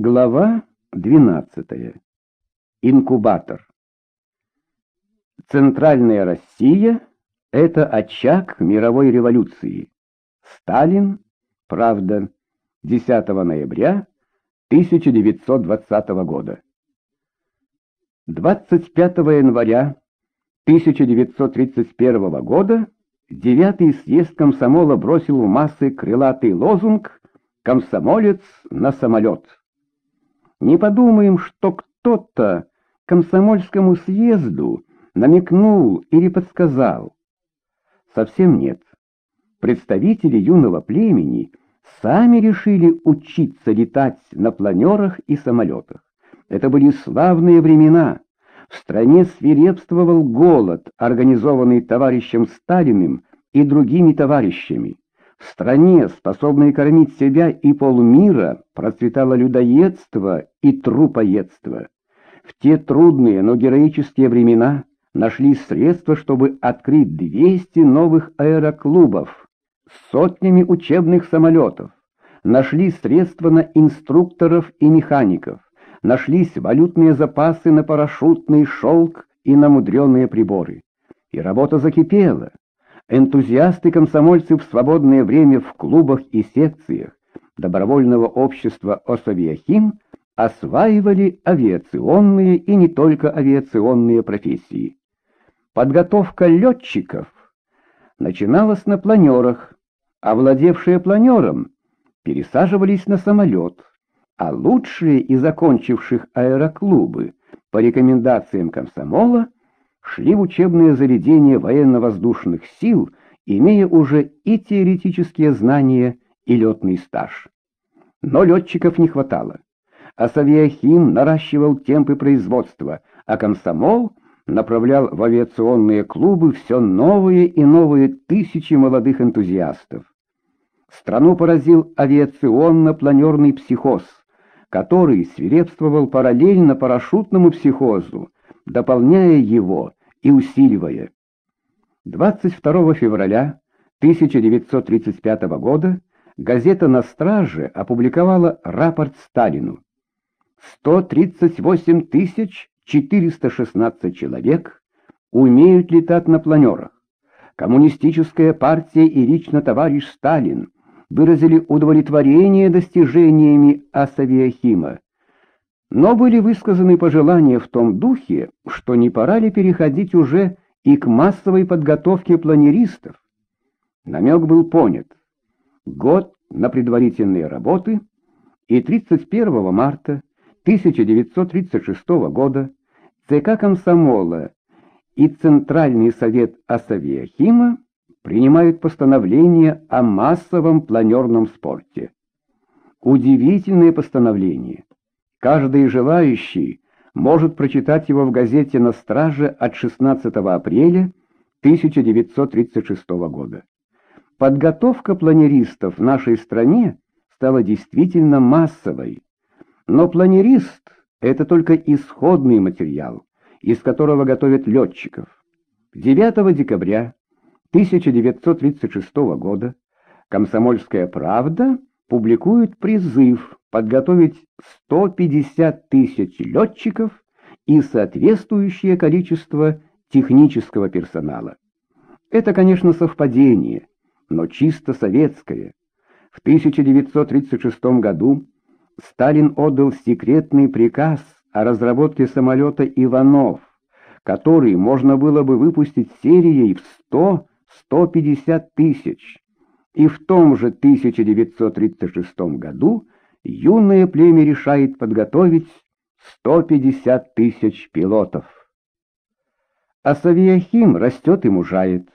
Глава 12. Инкубатор. Центральная Россия — это очаг мировой революции. Сталин. Правда. 10 ноября 1920 года. 25 января 1931 года девятый съезд комсомола бросил в массы крылатый лозунг «Комсомолец на самолет». Не подумаем, что кто-то комсомольскому съезду намекнул или подсказал. Совсем нет. Представители юного племени сами решили учиться летать на планерах и самолетах. Это были славные времена. В стране свирепствовал голод, организованный товарищем Сталиным и другими товарищами. В стране, способной кормить себя и полмира, процветало людоедство и трупоедство. В те трудные, но героические времена нашлись средства, чтобы открыть 200 новых аэроклубов с сотнями учебных самолетов. Нашли средства на инструкторов и механиков. Нашлись валютные запасы на парашютный шелк и на мудреные приборы. И работа закипела. Энтузиасты-комсомольцы в свободное время в клубах и секциях добровольного общества «Осавиахим» осваивали авиационные и не только авиационные профессии. Подготовка летчиков начиналась на планерах, а владевшие планером пересаживались на самолет, а лучшие из закончивших аэроклубы по рекомендациям комсомола шли в учебные заведения военно-воздушных сил, имея уже и теоретические знания, и летный стаж. Но летчиков не хватало. А Савиахим наращивал темпы производства, а комсомол направлял в авиационные клубы все новые и новые тысячи молодых энтузиастов. Страну поразил авиационно-планерный психоз, который свирепствовал параллельно парашютному психозу, дополняя его и усиливая. 22 февраля 1935 года газета «На страже» опубликовала рапорт Сталину. 138 416 человек умеют летать на планерах. Коммунистическая партия и лично товарищ Сталин выразили удовлетворение достижениями Асавиахима но были высказаны пожелания в том духе, что не пора ли переходить уже и к массовой подготовке планеристов. Намек был понят. Год на предварительные работы, и 31 марта 1936 года ЦК Комсомола и Центральный совет Асавиахима принимают постановление о массовом планерном спорте. Удивительное постановление. Каждый желающий может прочитать его в газете «На страже» от 16 апреля 1936 года. Подготовка планеристов в нашей стране стала действительно массовой. Но планерист — это только исходный материал, из которого готовят летчиков. 9 декабря 1936 года «Комсомольская правда» публикует призыв подготовить 150 тысяч летчиков и соответствующее количество технического персонала. Это, конечно, совпадение, но чисто советское. В 1936 году Сталин отдал секретный приказ о разработке самолета «Иванов», который можно было бы выпустить серией в 100-150 тысяч. И в том же 1936 году юное племя решает подготовить 150 тысяч пилотов. А Савиахим растет и мужает.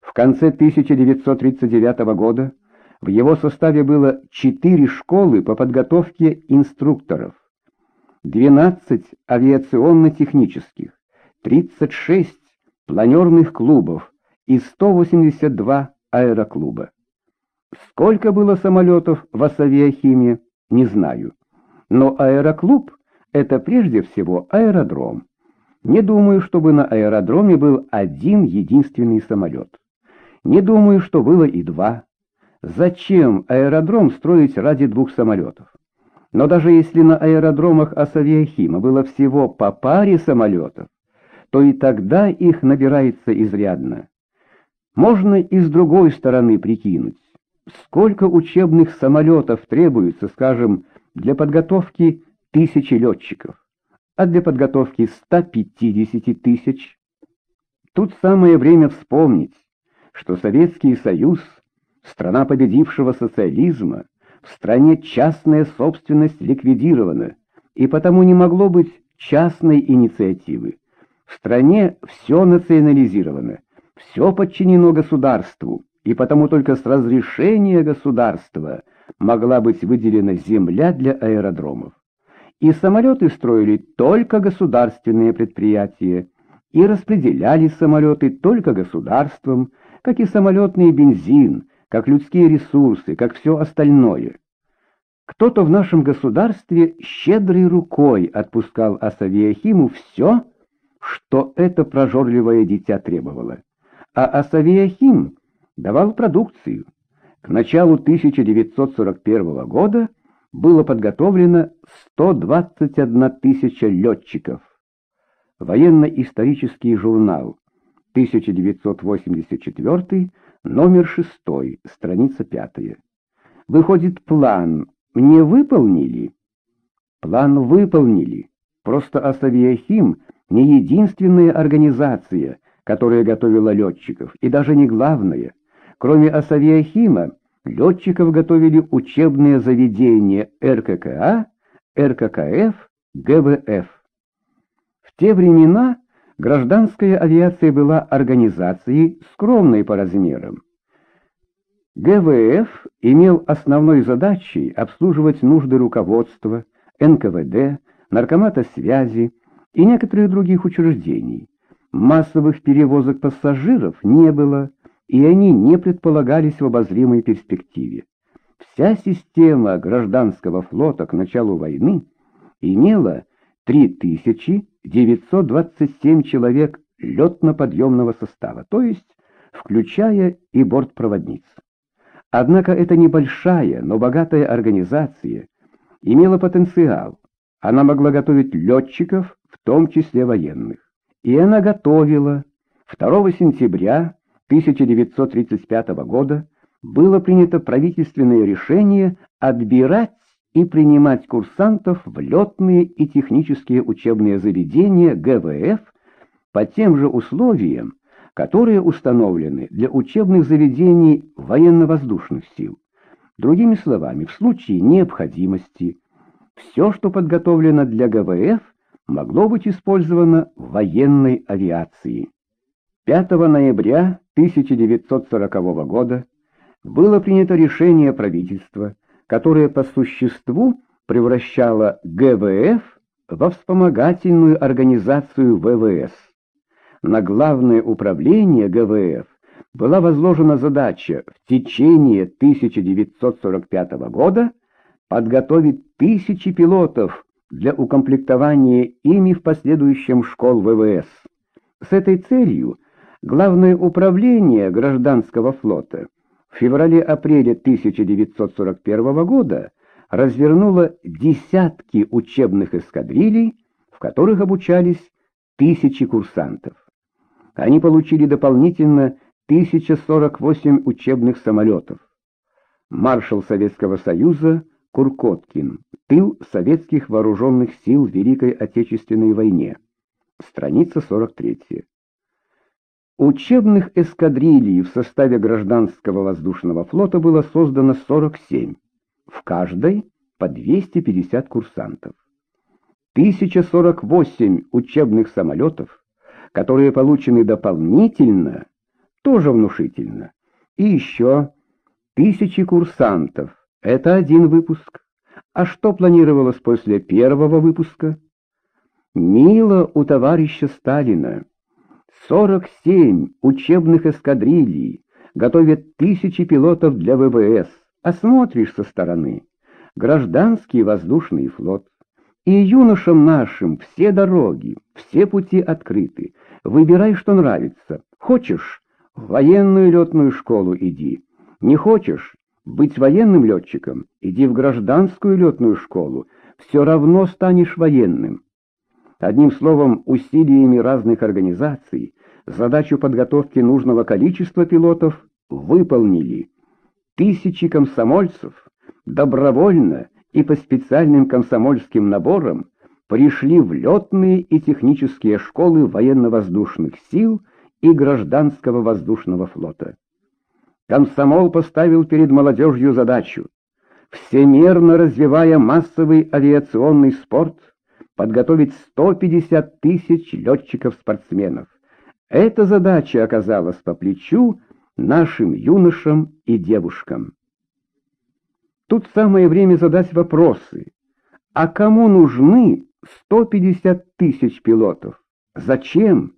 В конце 1939 года в его составе было 4 школы по подготовке инструкторов, 12 авиационно-технических, 36 планерных клубов и 182 аэроклуба. Сколько было самолетов в Асавиахиме, не знаю. Но аэроклуб — это прежде всего аэродром. Не думаю, чтобы на аэродроме был один единственный самолет. Не думаю, что было и два. Зачем аэродром строить ради двух самолетов? Но даже если на аэродромах Асавиахима было всего по паре самолетов, то и тогда их набирается изрядно. Можно и с другой стороны прикинуть, сколько учебных самолетов требуется, скажем, для подготовки тысячи летчиков, а для подготовки 150 тысяч. Тут самое время вспомнить, что Советский Союз, страна победившего социализма, в стране частная собственность ликвидирована, и потому не могло быть частной инициативы. В стране все национализировано, все подчинено государству, и потому только с разрешения государства могла быть выделена земля для аэродромов. И самолеты строили только государственные предприятия, и распределяли самолеты только государством, как и самолетный бензин, как людские ресурсы, как все остальное. Кто-то в нашем государстве щедрой рукой отпускал Асавиахиму все, что это прожорливое дитя требовало. А Асавиахим давал продукцию. К началу 1941 года было подготовлено 121 тысяча летчиков. Военно-исторический журнал, 1984, номер 6, страница 5. Выходит, план не выполнили? План выполнили. Просто Асавиахим не единственная организация, которая готовила летчиков, и даже не главная. Кроме Асавиахима, летчиков готовили учебные заведения РККА, РККФ, ГВФ. В те времена гражданская авиация была организацией скромной по размерам. ГВФ имел основной задачей обслуживать нужды руководства, НКВД, наркомата связи и некоторых других учреждений. Массовых перевозок пассажиров не было, и они не предполагались в обозримой перспективе. Вся система гражданского флота к началу войны имела 3927 человек летно-подъемного состава, то есть включая и бортпроводниц. Однако эта небольшая, но богатая организация имела потенциал. Она могла готовить летчиков, в том числе военных. И она готовила. 2 сентября 1935 года было принято правительственное решение отбирать и принимать курсантов в летные и технические учебные заведения ГВФ по тем же условиям, которые установлены для учебных заведений военно-воздушных сил. Другими словами, в случае необходимости, все, что подготовлено для ГВФ, могло быть использовано в военной авиации. 5 ноября 1940 года было принято решение правительства, которое по существу превращало ГВФ во вспомогательную организацию ВВС на Главное управление ГВФ была возложена задача в течение 1945 года подготовить тысячи пилотов для укомплектования ими в последующем школ ВВС. С этой целью Главное управление гражданского флота в феврале-апреле 1941 года развернуло десятки учебных эскадрилей, в которых обучались тысячи курсантов. Они получили дополнительно 1048 учебных самолетов. Маршал Советского Союза Куркоткин. Тыл советских вооруженных сил в Великой Отечественной войне. Страница 43. Учебных эскадрилий в составе гражданского воздушного флота было создано 47, в каждой по 250 курсантов. 1048 учебных самолетов которые получены дополнительно, тоже внушительно. И еще тысячи курсантов. Это один выпуск. А что планировалось после первого выпуска? Мило у товарища Сталина. 47 учебных эскадрилий готовят тысячи пилотов для ВВС. Осмотришь со стороны. Гражданский воздушный флот. И юношам нашим все дороги, все пути открыты. Выбирай, что нравится. Хочешь — в военную летную школу иди. Не хочешь Быть военным летчиком, иди в гражданскую летную школу, все равно станешь военным. Одним словом, усилиями разных организаций задачу подготовки нужного количества пилотов выполнили. Тысячи комсомольцев добровольно и по специальным комсомольским наборам пришли в летные и технические школы военно-воздушных сил и гражданского воздушного флота. Комсомол поставил перед молодежью задачу, всемерно развивая массовый авиационный спорт, подготовить 150 тысяч летчиков-спортсменов. Эта задача оказалась по плечу нашим юношам и девушкам. Тут самое время задать вопросы. А кому нужны 150 тысяч пилотов? Зачем?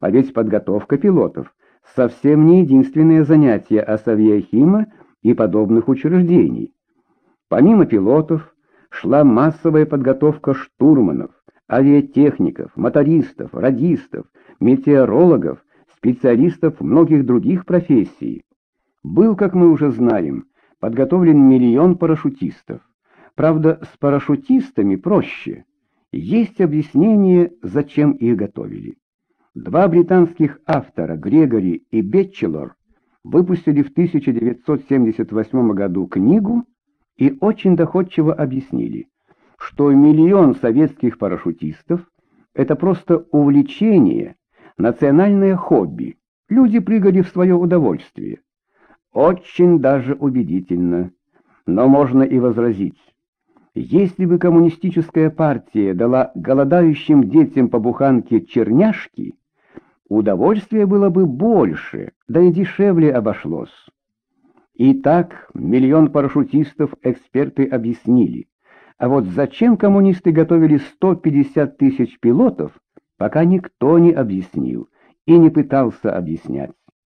А ведь подготовка пилотов совсем не единственное занятие Асавиахима и подобных учреждений. Помимо пилотов шла массовая подготовка штурманов, авиатехников, мотористов, радистов, метеорологов, специалистов многих других профессий. Был, как мы уже знаем, подготовлен миллион парашютистов. Правда, с парашютистами проще. Есть объяснение, зачем их готовили. Два британских автора, Грегори и Бетчелор, выпустили в 1978 году книгу и очень доходчиво объяснили, что миллион советских парашютистов — это просто увлечение, национальное хобби. Люди прыгали в свое удовольствие. Очень даже убедительно. Но можно и возразить. Если бы коммунистическая партия дала голодающим детям по буханке черняшки, удовольствие было бы больше, да и дешевле обошлось. Итак, миллион парашютистов эксперты объяснили. А вот зачем коммунисты готовили 150 тысяч пилотов, пока никто не объяснил и не пытался объяснять.